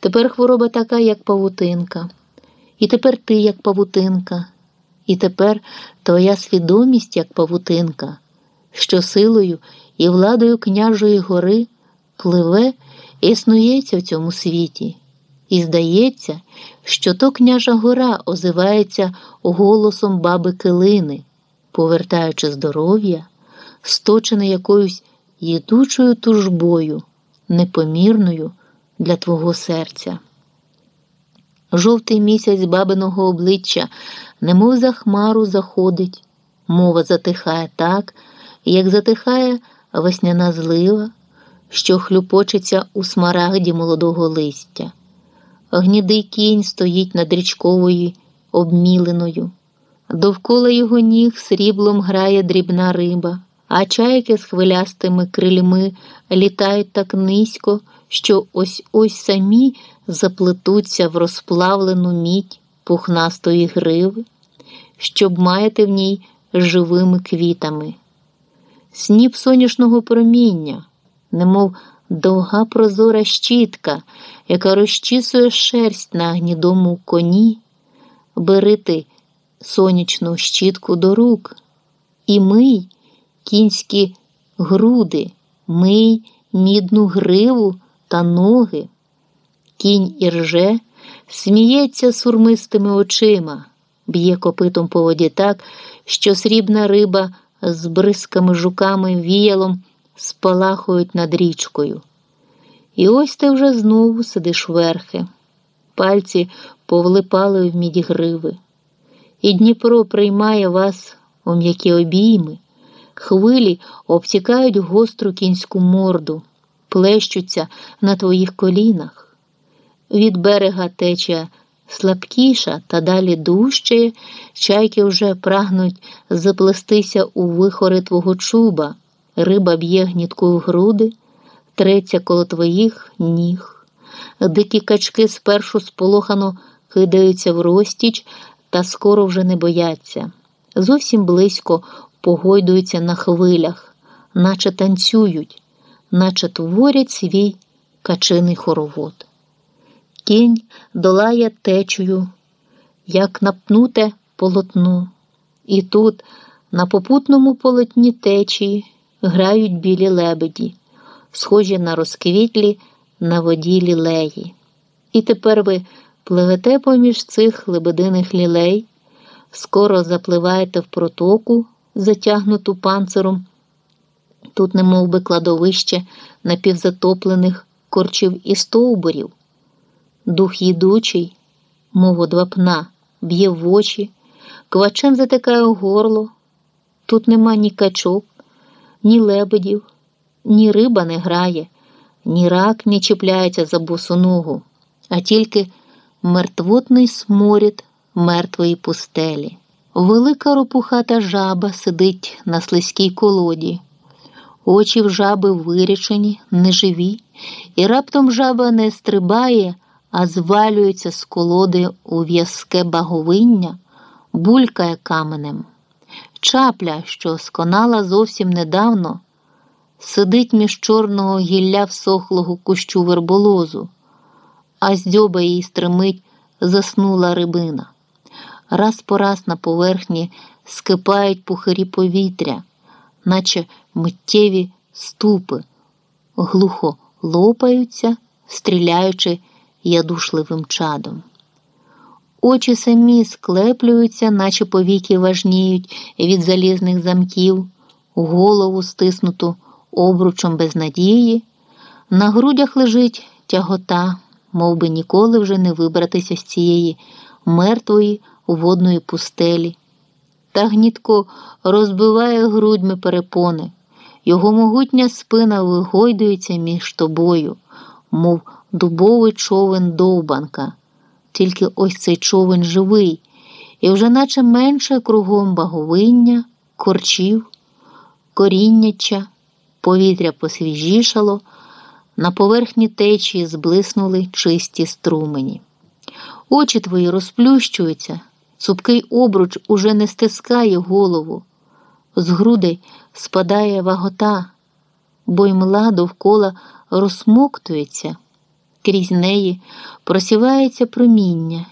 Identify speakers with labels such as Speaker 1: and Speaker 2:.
Speaker 1: Тепер хвороба така, як павутинка. І тепер ти, як павутинка, і тепер твоя свідомість, як павутинка, що силою і владою княжої гори пливе і снується в цьому світі. І здається, що то княжа гора озивається голосом баби Килини, повертаючи здоров'я, сточене якоюсь їдучою тужбою, непомірною для твого серця. Жовтий місяць бабиного обличчя, немов за хмару заходить, мова затихає так, як затихає весняна злива, що хлюпочеться у смарагді молодого листя. Гнідий кінь стоїть над річковою обміленою. Довкола його ніг сріблом грає дрібна риба, а чайки з хвилястими крильми літають так низько, що ось ось самі заплетуться в розплавлену мідь пухнастої гриви, щоб маяти в ній живими квітами. Сніп сонячного проміння, немов довга прозора щітка, яка розчісує шерсть на гнідому коні, бери ти сонячну щітку до рук і мий кінські груди, мий мідну гриву та ноги. Кінь ірже, сміється сурмистими очима, б'є копитом по воді так, що срібна риба з бризками жуками віялом спалахують над річкою. І ось ти вже знову сидиш верхи, пальці повлипали в міді гриви. І Дніпро приймає вас у м'які обійми, хвилі обтікають гостру кінську морду, плещуться на твоїх колінах. Від берега тече слабкіша та далі дужчає, чайки вже прагнуть заплестися у вихори твого чуба, риба б'є гнітку в груди, треться коло твоїх ніг. Дикі качки спершу сполохано кидаються в розтіч та скоро вже не бояться. Зовсім близько погойдуються на хвилях, наче танцюють, наче творять свій качиний хоровод. Кінь долає течею, як напнуте полотно, і тут, на попутному полотні течії, грають білі лебеді, схожі на розквітлі на воді лілеї. І тепер ви пливете поміж цих лебединих лілей, скоро запливаєте в протоку, затягнуту панциром. Тут, немов би кладовище напівзатоплених корчів і стовбурів. Дух їдучий, мов одвапна, б'є в очі, квачем затикає горло. Тут нема ні качок, ні лебедів, ні риба не грає, ні рак не чіпляється за босу ногу, а тільки мертвотний сморід мертвої пустелі. Велика ропухата жаба сидить на слизькій колоді. Очі в жаби вирічені, неживі, і раптом жаба не стрибає а звалюється з колоди у в'язке баговиння, булькає каменем. Чапля, що сконала зовсім недавно, сидить між чорного гілля всохлого кущу верболозу, а з дзьоба її стримить заснула рибина. Раз по раз на поверхні скипають пухарі повітря, наче миттєві ступи, глухо лопаються, стріляючи ядушливим чадом. Очі самі склеплюються, наче повіки важніють від залізних замків, голову стиснуту обручом безнадії, на грудях лежить тягота, мов би ніколи вже не вибратися з цієї мертвої водної пустелі. Та гнітко розбиває грудьми перепони, його могутня спина вигойдується між тобою, мов дубовий човен довбанка, тільки ось цей човен живий, і вже наче менше кругом баговиння, корчів, корінняча, повітря посвіжішало, на поверхні течії зблиснули чисті струмені. Очі твої розплющуються, цупкий обруч уже не стискає голову, з грудей спадає вагота, бо й мла довкола розсмоктується. Крізь неї просівається проміння,